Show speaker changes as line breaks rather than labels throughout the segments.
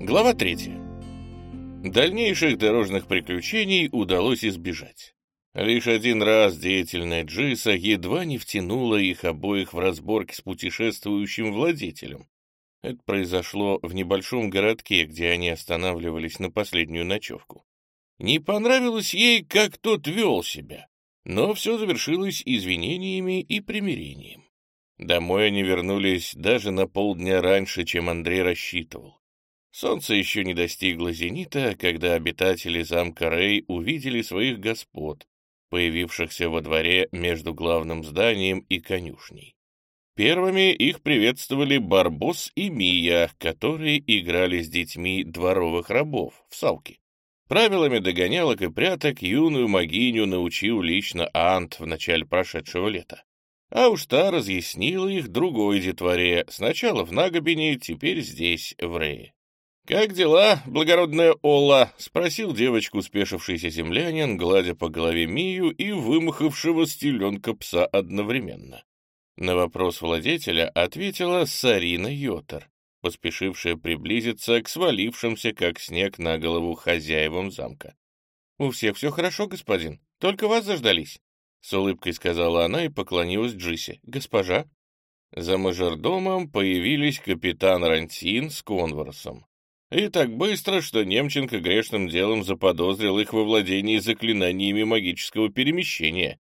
Глава 3. Дальнейших дорожных приключений удалось избежать. Лишь один раз деятельная Джиса едва не втянула их обоих в разборки с путешествующим владетелем. Это произошло в небольшом городке, где они останавливались на последнюю ночевку. Не понравилось ей, как тот вел себя, но все завершилось извинениями и примирением. Домой они вернулись даже на полдня раньше, чем Андрей рассчитывал. Солнце еще не достигло зенита, когда обитатели замка Рей увидели своих господ, появившихся во дворе между главным зданием и конюшней. Первыми их приветствовали Барбос и Мия, которые играли с детьми дворовых рабов в салки. Правилами догонялок и пряток юную могиню научил лично Ант в начале прошедшего лета. А уж та разъяснила их другой детворе, сначала в Нагобине, теперь здесь, в Рее. «Как дела, благородная Олла?» — спросил девочку спешившийся землянин, гладя по голове Мию и вымахавшего стеленка пса одновременно. На вопрос владетеля ответила Сарина Йотер, поспешившая приблизиться к свалившимся, как снег на голову, хозяевам замка. «У всех все хорошо, господин, только вас заждались», — с улыбкой сказала она и поклонилась Джисе. «Госпожа?» За мажордомом появились капитан Рантин с Конворсом. И так быстро, что Немченко грешным делом заподозрил их во владении заклинаниями магического перемещения.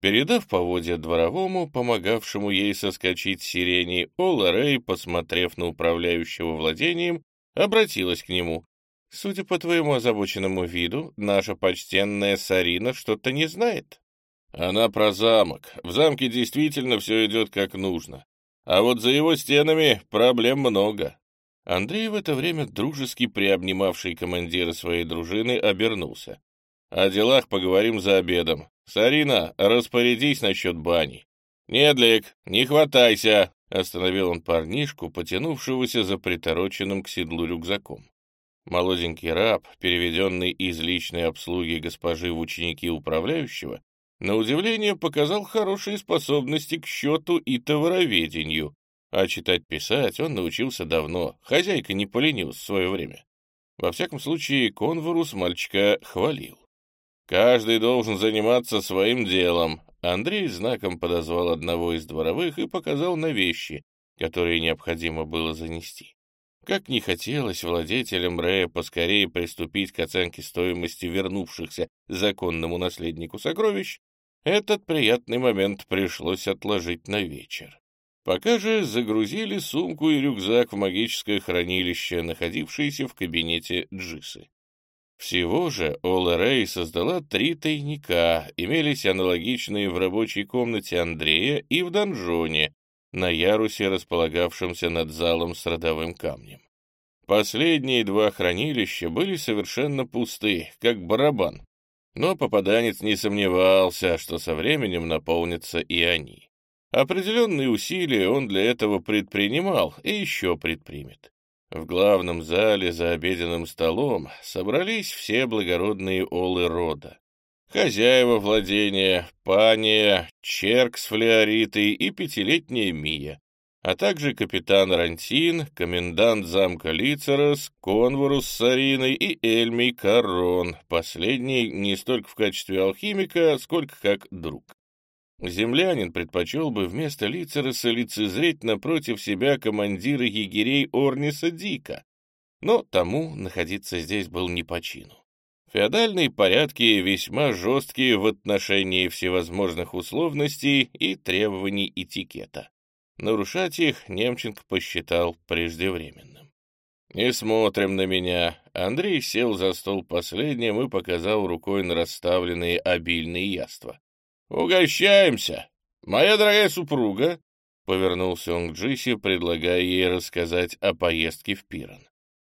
Передав поводья дворовому, помогавшему ей соскочить с сирени, Ола посмотрев на управляющего владением, обратилась к нему. «Судя по твоему озабоченному виду, наша почтенная Сарина что-то не знает». «Она про замок. В замке действительно все идет как нужно. А вот за его стенами проблем много. Андрей в это время, дружески приобнимавший командира своей дружины, обернулся. «О делах поговорим за обедом. Сарина, распорядись насчет бани». «Недлик, не хватайся!» — остановил он парнишку, потянувшегося за притороченным к седлу рюкзаком. Молоденький раб, переведенный из личной обслуги госпожи в ученики управляющего, на удивление показал хорошие способности к счету и товароведению, а читать-писать он научился давно, хозяйка не поленилась в свое время. Во всяком случае, Конворус мальчика хвалил. «Каждый должен заниматься своим делом». Андрей знаком подозвал одного из дворовых и показал на вещи, которые необходимо было занести. Как не хотелось владетелям Рэя поскорее приступить к оценке стоимости вернувшихся законному наследнику сокровищ, этот приятный момент пришлось отложить на вечер. Пока же загрузили сумку и рюкзак в магическое хранилище, находившееся в кабинете Джисы. Всего же Ола Рэй создала три тайника, имелись аналогичные в рабочей комнате Андрея и в донжоне, на ярусе, располагавшемся над залом с родовым камнем. Последние два хранилища были совершенно пусты, как барабан, но попаданец не сомневался, что со временем наполнятся и они. Определенные усилия он для этого предпринимал и еще предпримет. В главном зале за обеденным столом собрались все благородные олы рода. Хозяева владения, пания, черк с флеоритой и пятилетняя Мия, а также капитан Рантин, комендант замка Лицерос, Конворус с Сариной и Эльмий Карон, последний не столько в качестве алхимика, сколько как друг. Землянин предпочел бы вместо Лицереса лицезреть напротив себя командира егерей Орниса Дика, но тому находиться здесь был не по чину. Феодальные порядки весьма жесткие в отношении всевозможных условностей и требований этикета. Нарушать их Немченко посчитал преждевременным. «Не смотрим на меня». Андрей сел за стол последним и показал рукой на расставленные обильные яства. «Угощаемся! Моя дорогая супруга!» Повернулся он к Джиси, предлагая ей рассказать о поездке в Пирон.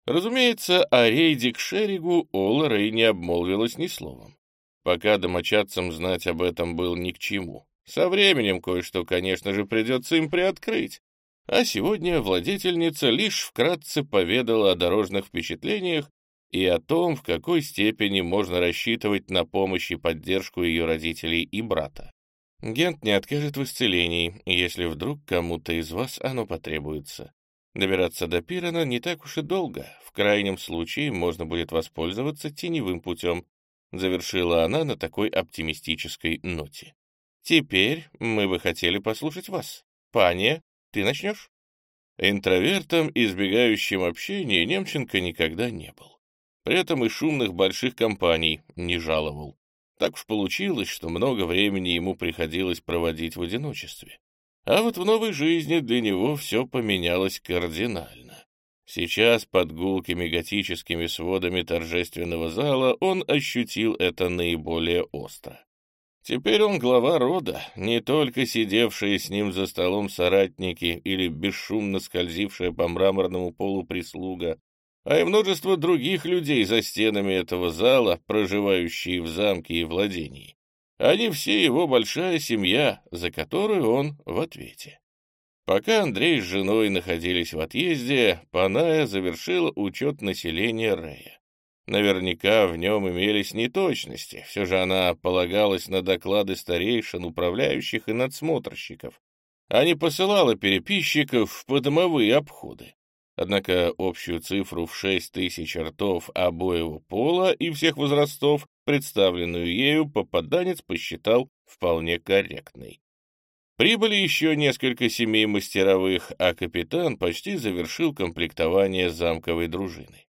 Разумеется, о рейде к Шеригу Ола Рэй не обмолвилась ни словом. Пока домочадцам знать об этом было ни к чему. Со временем кое-что, конечно же, придется им приоткрыть. А сегодня владетельница лишь вкратце поведала о дорожных впечатлениях и о том, в какой степени можно рассчитывать на помощь и поддержку ее родителей и брата. Гент не откажет в исцелении, если вдруг кому-то из вас оно потребуется. Добираться до Пирона не так уж и долго. В крайнем случае можно будет воспользоваться теневым путем. Завершила она на такой оптимистической ноте. Теперь мы бы хотели послушать вас. Паня, ты начнешь? Интровертом, избегающим общения, Немченко никогда не был. При этом и шумных больших компаний не жаловал. Так уж получилось, что много времени ему приходилось проводить в одиночестве. А вот в новой жизни для него все поменялось кардинально. Сейчас под гулкими готическими сводами торжественного зала он ощутил это наиболее остро. Теперь он глава рода, не только сидевшие с ним за столом соратники или бесшумно скользившая по мраморному полу прислуга, а и множество других людей за стенами этого зала, проживающие в замке и владении. Они все его большая семья, за которую он в ответе. Пока Андрей с женой находились в отъезде, Паная завершила учет населения Рея. Наверняка в нем имелись неточности, все же она полагалась на доклады старейшин, управляющих и надсмотрщиков, а не посылала переписчиков в подомовые обходы. Однако общую цифру в 6 тысяч ртов обоего пола и всех возрастов, представленную ею, попаданец посчитал вполне корректной. Прибыли еще несколько семей мастеровых, а капитан почти завершил комплектование замковой дружины.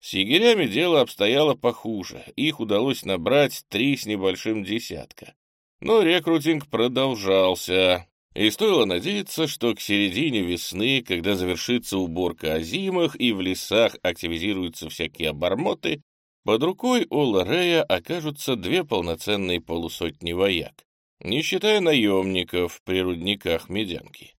С егерями дело обстояло похуже, их удалось набрать три с небольшим десятка. Но рекрутинг продолжался, и стоило надеяться, что к середине весны, когда завершится уборка озимых и в лесах активизируются всякие обормоты, под рукой у Рея окажутся две полноценные полусотни вояк, не считая наемников при рудниках Медянки.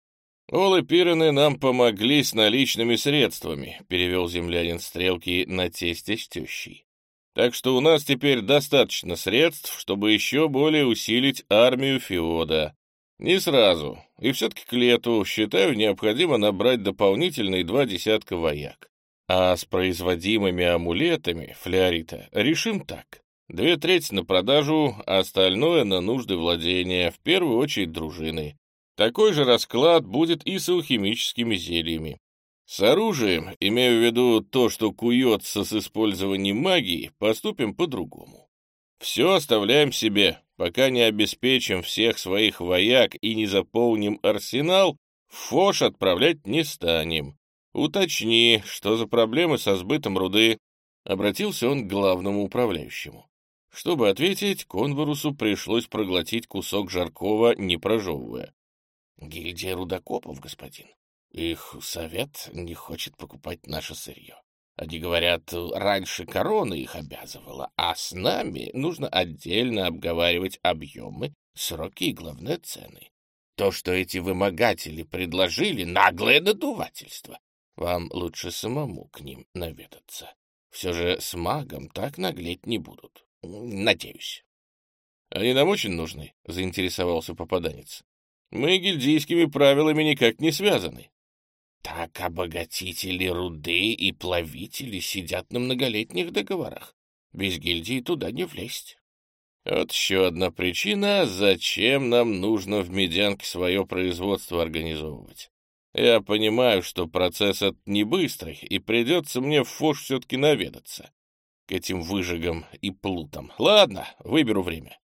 «Олы Пирены нам помогли с наличными средствами», — перевел землянин стрелки на тесте с тещей. «Так что у нас теперь достаточно средств, чтобы еще более усилить армию Феода. Не сразу, и все-таки к лету, считаю, необходимо набрать дополнительные два десятка вояк. А с производимыми амулетами флеорита решим так. Две трети на продажу, а остальное на нужды владения, в первую очередь дружины. Такой же расклад будет и с алхимическими зельями. С оружием, имею в виду то, что куется с использованием магии, поступим по-другому. Все оставляем себе, пока не обеспечим всех своих вояк и не заполним арсенал, Фош отправлять не станем. Уточни, что за проблемы со сбытом руды. Обратился он к главному управляющему. Чтобы ответить, Конворусу пришлось проглотить кусок жаркого, не прожевывая. Гильдия рудокопов, господин. Их совет не хочет покупать наше сырье. Они говорят, раньше корона их обязывала, а с нами нужно отдельно обговаривать объемы, сроки и, главное, цены. То, что эти вымогатели предложили, наглое надувательство. Вам лучше самому к ним наведаться. Все же с магом так наглеть не будут. Надеюсь. — Они нам очень нужны, — заинтересовался попаданец. Мы гильдийскими правилами никак не связаны. Так обогатители руды и плавители сидят на многолетних договорах. Без гильдии туда не влезть. Вот еще одна причина, зачем нам нужно в Медянке свое производство организовывать. Я понимаю, что процесс этот не быстрый, и придется мне в Фош все-таки наведаться. К этим выжигам и плутам. Ладно, выберу время.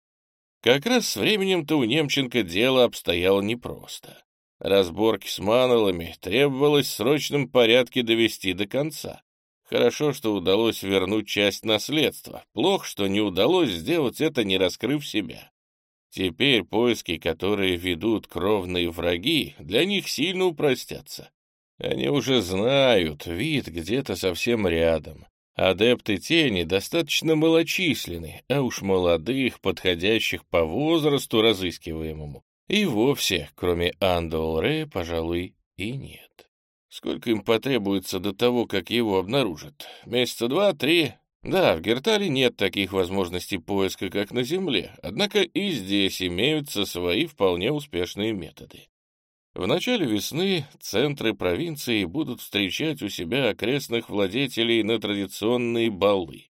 Как раз с временем-то у Немченко дело обстояло непросто. Разборки с манолами требовалось в срочном порядке довести до конца. Хорошо, что удалось вернуть часть наследства. Плохо, что не удалось сделать это, не раскрыв себя. Теперь поиски, которые ведут кровные враги, для них сильно упростятся. Они уже знают, вид где-то совсем рядом. Адепты тени достаточно малочисленны, а уж молодых, подходящих по возрасту разыскиваемому, и вовсе, кроме Андолре, пожалуй, и нет. Сколько им потребуется до того, как его обнаружат? Месяца два-три? Да, в Гертале нет таких возможностей поиска, как на Земле, однако и здесь имеются свои вполне успешные методы. В начале весны центры провинции будут встречать у себя окрестных владетелей на традиционные балы.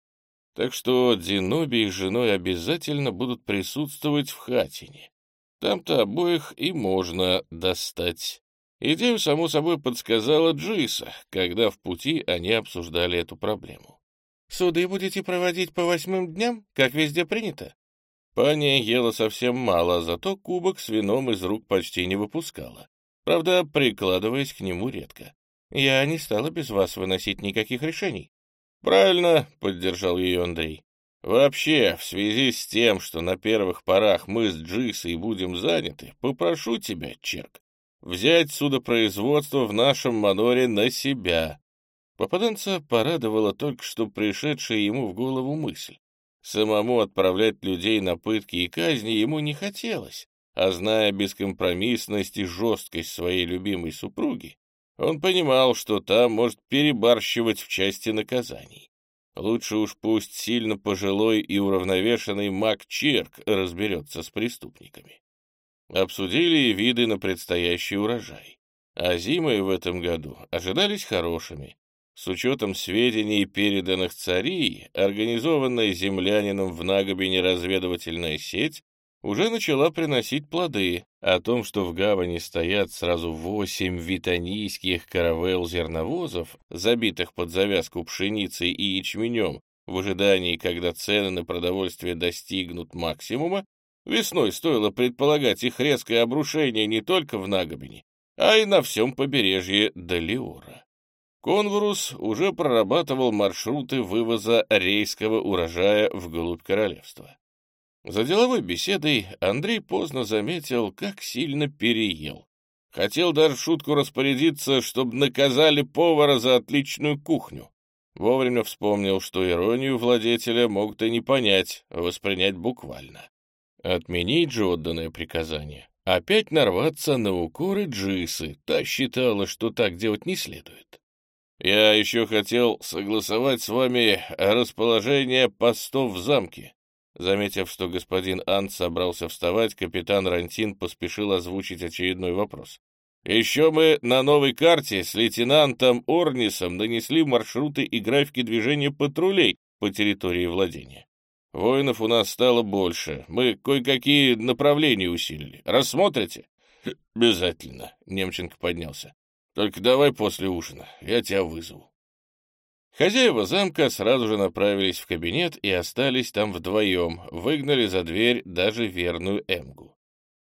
Так что Диноби с женой обязательно будут присутствовать в хатине. Там-то обоих и можно достать. Идею, само собой, подсказала Джиса, когда в пути они обсуждали эту проблему.
«Суды будете проводить по восьмым дням, как везде принято?»
Паня ела совсем мало, зато кубок с вином из рук почти не выпускала. Правда, прикладываясь к нему редко.
«Я не стала без вас выносить никаких решений».
«Правильно», — поддержал ее Андрей. «Вообще, в связи с тем, что на первых порах мы с Джисой будем заняты, попрошу тебя, Черк, взять судопроизводство в нашем маноре на себя». Попаданца порадовала только что пришедшая ему в голову мысль. Самому отправлять людей на пытки и казни ему не хотелось, а зная бескомпромиссность и жесткость своей любимой супруги, он понимал, что та может перебарщивать в части наказаний. Лучше уж пусть сильно пожилой и уравновешенный маг Черк разберется с преступниками. Обсудили и виды на предстоящий урожай. А зимы в этом году ожидались хорошими. С учетом сведений, переданных цари, организованная землянином в Нагобине разведывательная сеть уже начала приносить плоды. О том, что в гавани стоят сразу восемь витанийских каравелл-зерновозов, забитых под завязку пшеницей и ячменем, в ожидании, когда цены на продовольствие достигнут максимума, весной стоило предполагать их резкое обрушение не только в Нагобине, а и на всем побережье Далиора. Конвурус уже прорабатывал маршруты вывоза рейского урожая вглубь королевства. За деловой беседой Андрей поздно заметил, как сильно переел. Хотел даже шутку распорядиться, чтобы наказали повара за отличную кухню. Вовремя вспомнил, что иронию владетеля могут и не понять, воспринять буквально. Отменить же отданное приказание. Опять нарваться на укоры Джисы. Та считала, что так делать не следует. Я еще хотел согласовать с вами расположение постов в замке. Заметив, что господин Ант собрался вставать, капитан Рантин поспешил озвучить очередной вопрос. Еще мы на новой карте с лейтенантом Орнисом нанесли маршруты и графики движения патрулей по территории владения. Воинов у нас стало больше. Мы кое-какие направления усилили. Рассмотрите? Обязательно. Немченко поднялся. Только давай после ужина, я тебя вызову. Хозяева замка сразу же направились в кабинет и остались там вдвоем, выгнали за дверь даже верную Эмгу.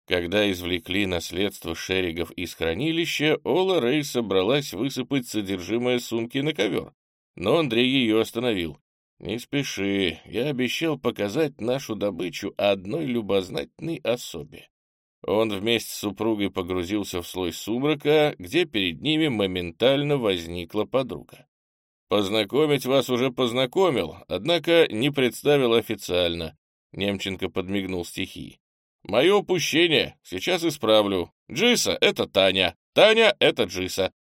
Когда извлекли наследство шеригов из хранилища, Ола Рей собралась высыпать содержимое сумки на ковер, но Андрей ее остановил. «Не спеши, я обещал показать нашу добычу одной любознательной особе. Он вместе с супругой погрузился в слой сумрака, где перед ними моментально возникла подруга. «Познакомить вас уже познакомил, однако не представил официально», — Немченко подмигнул стихии. «Мое упущение, сейчас исправлю. Джиса — это Таня, Таня — это Джиса».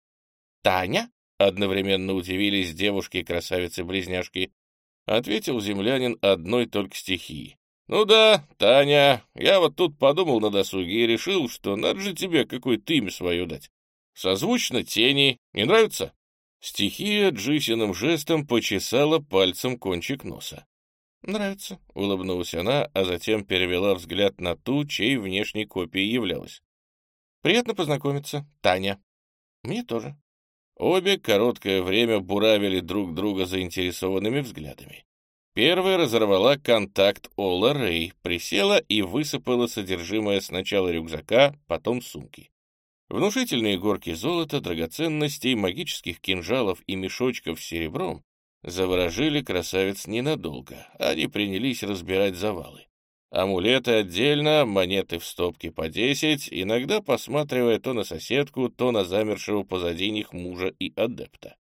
«Таня?»
— одновременно удивились девушки-красавицы-близняшки. Ответил землянин одной только стихии. «Ну да, Таня, я вот тут подумал на досуге и решил, что надо же тебе какое-то имя свое дать. Созвучно тени. Не нравится?» Стихия Джисиным жестом почесала пальцем кончик носа.
«Нравится», —
улыбнулась она, а затем перевела взгляд на ту, чьей внешней копией являлась.
«Приятно познакомиться, Таня».
«Мне тоже». Обе короткое время буравили друг друга заинтересованными взглядами. Первая разорвала контакт Ола Рэй, присела и высыпала содержимое сначала рюкзака, потом сумки. Внушительные горки золота, драгоценностей, магических кинжалов и мешочков с серебром заворожили красавец ненадолго. Они принялись разбирать завалы. Амулеты отдельно, монеты в стопке по десять, иногда посматривая то на соседку, то на замершего позади них мужа и адепта.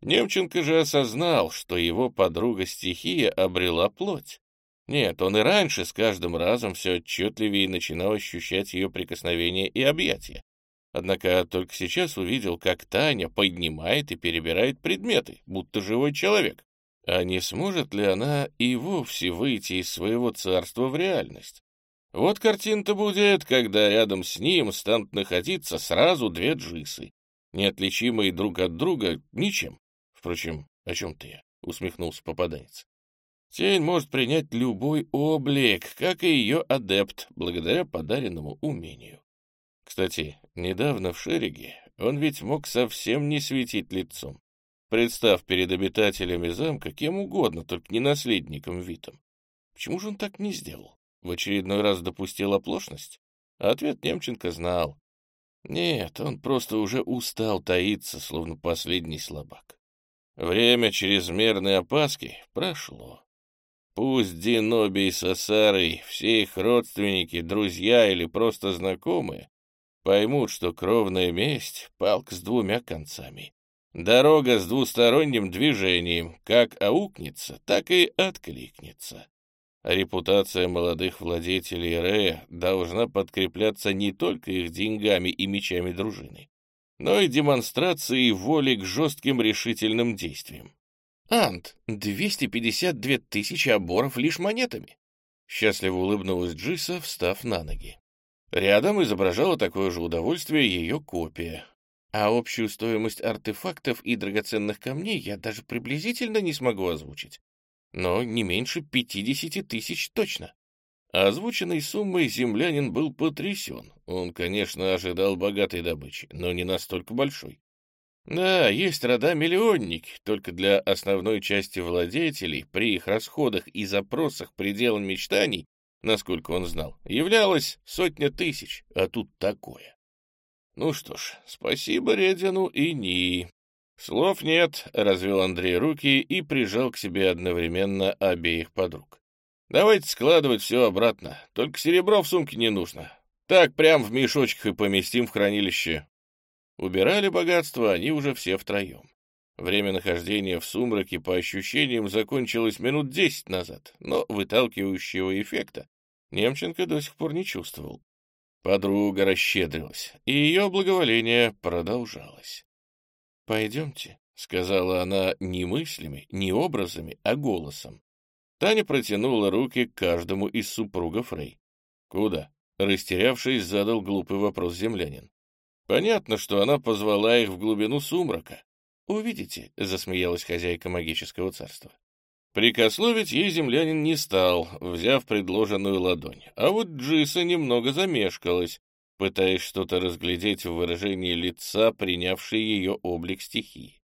Немченко же осознал, что его подруга-стихия обрела плоть. Нет, он и раньше с каждым разом все отчетливее начинал ощущать ее прикосновение и объятия. Однако только сейчас увидел, как Таня поднимает и перебирает предметы, будто живой человек. А не сможет ли она и вовсе выйти из своего царства в реальность? Вот картина-то будет, когда рядом с ним станут находиться сразу две джисы, неотличимые друг от друга ничем. Впрочем, о чем ты усмехнулся попаданец. Тень может принять любой облик, как и ее адепт, благодаря подаренному умению. Кстати, недавно в Шериге он ведь мог совсем не светить лицом. Представ перед обитателями замка кем угодно, только не наследником Витом. Почему же он так не сделал? В очередной раз допустил оплошность? Ответ Немченко знал. Нет, он просто уже устал таиться, словно последний слабак. Время чрезмерной опаски прошло. Пусть Диноби и Сосарой, все их родственники, друзья или просто знакомые, поймут, что кровная месть — палка с двумя концами. Дорога с двусторонним движением, как аукнется, так и откликнется. Репутация молодых владетелей Рея должна подкрепляться не только их деньгами и мечами дружины, но и демонстрацией воли к жестким решительным действиям. «Ант, 252 тысячи оборов лишь монетами!» Счастливо улыбнулась Джиса, встав на ноги. Рядом изображала такое же удовольствие ее копия. А общую стоимость артефактов и драгоценных камней я даже приблизительно не смогу озвучить. Но не меньше 50 тысяч точно. Озвученной суммой землянин был потрясен. Он, конечно, ожидал богатой добычи, но не настолько большой. Да, есть рода-миллионники, только для основной части владетелей при их расходах и запросах пределом мечтаний, насколько он знал, являлось сотня тысяч, а тут такое. Ну что ж, спасибо Редину и Ни. Слов нет, развел Андрей руки и прижал к себе одновременно обеих подруг. Давайте складывать все обратно. Только серебро в сумке не нужно. Так прям в мешочках и поместим в хранилище. Убирали богатство они уже все втроем. Время нахождения в сумраке, по ощущениям, закончилось минут десять назад, но выталкивающего эффекта Немченко до сих пор не чувствовал. Подруга расщедрилась, и ее благоволение продолжалось. «Пойдемте», — сказала она не мыслями, не образами, а голосом. Таня протянула руки к каждому из супругов Рэй. «Куда?» — растерявшись, задал глупый вопрос землянин. Понятно, что она позвала их в глубину сумрака. «Увидите», — засмеялась хозяйка магического царства. Прикословить ей землянин не стал, взяв предложенную ладонь, а вот Джиса немного замешкалась, пытаясь что-то разглядеть в выражении лица, принявшей ее облик стихии.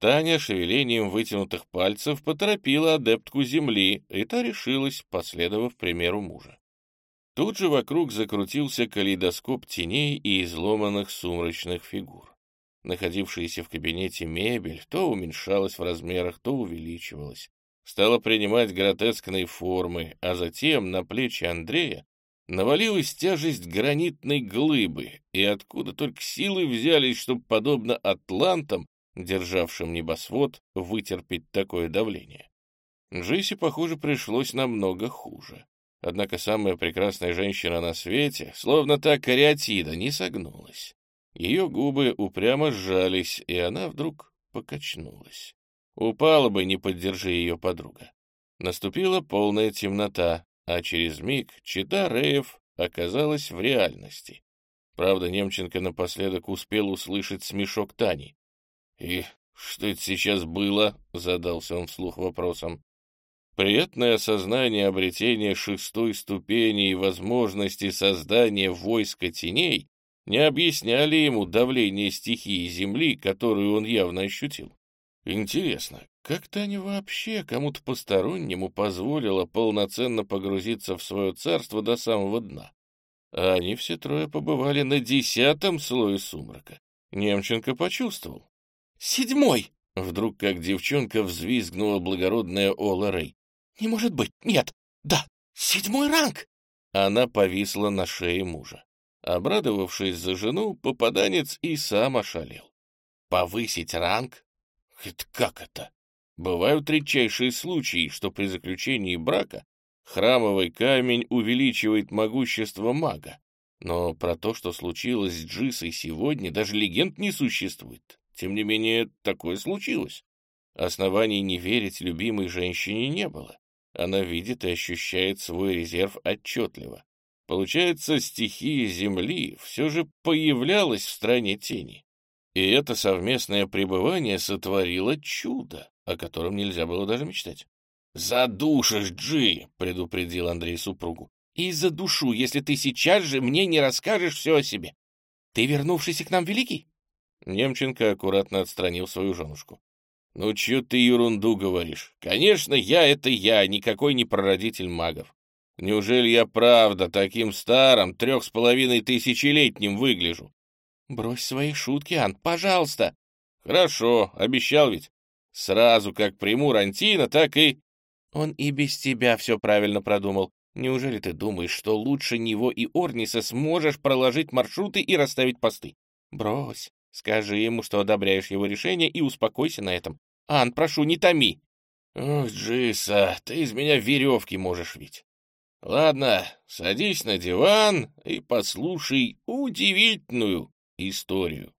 Таня шевелением вытянутых пальцев поторопила адептку земли, и та решилась, последовав примеру мужа. Тут же вокруг закрутился калейдоскоп теней и изломанных сумрачных фигур. Находившаяся в кабинете мебель то уменьшалась в размерах, то увеличивалась, стала принимать гротескные формы, а затем на плечи Андрея навалилась тяжесть гранитной глыбы, и откуда только силы взялись, чтобы, подобно атлантам, державшим небосвод, вытерпеть такое давление. Джесси, похоже, пришлось намного хуже. Однако самая прекрасная женщина на свете, словно та кариатида, не согнулась. Ее губы упрямо сжались, и она вдруг покачнулась. Упала бы, не поддержи ее подруга. Наступила полная темнота, а через миг чита Реев оказалась в реальности. Правда, Немченко напоследок успел услышать смешок Тани. «И что это сейчас было?» — задался он вслух вопросом. Приятное осознание обретения шестой ступени и возможности создания войска теней не объясняли ему давление стихии Земли, которую он явно ощутил. Интересно, как Таня вообще кому-то постороннему позволила полноценно погрузиться в свое царство до самого дна? А они все трое побывали на десятом слое сумрака. Немченко почувствовал. «Седьмой!» — вдруг как девчонка взвизгнула благородная Ола Рэй. «Не может быть! Нет! Да! Седьмой ранг!» Она повисла на шее мужа. Обрадовавшись за жену, попаданец и сам ошалел. «Повысить ранг? Это как это?» Бывают редчайшие случаи, что при заключении брака храмовый камень увеличивает могущество мага. Но про то, что случилось с Джисой сегодня, даже легенд не существует. Тем не менее, такое случилось. Оснований не верить любимой женщине не было. Она видит и ощущает свой резерв отчетливо. Получается, стихия Земли все же появлялась в стране тени. И это совместное пребывание сотворило чудо, о котором нельзя было даже мечтать. «Задушишь, Джи!» — предупредил Андрей супругу. «И задушу, если ты сейчас же мне не расскажешь все о себе.
Ты вернувшийся к нам великий?»
Немченко аккуратно отстранил свою женушку. «Ну, чё ты ерунду говоришь? Конечно, я — это я, никакой не прародитель магов. Неужели я правда таким старым, трех с половиной тысячелетним выгляжу?»
«Брось свои шутки, Ан, пожалуйста!»
«Хорошо, обещал ведь. Сразу как приму Рантина, так и...»
«Он и без тебя все правильно продумал. Неужели ты думаешь, что лучше него и Орниса сможешь проложить маршруты и расставить посты? Брось, скажи ему, что одобряешь его решение и успокойся на этом. Ан, прошу, не томи.
Ох, Джиса, ты из меня веревки можешь ведь. Ладно, садись на диван и послушай удивительную историю.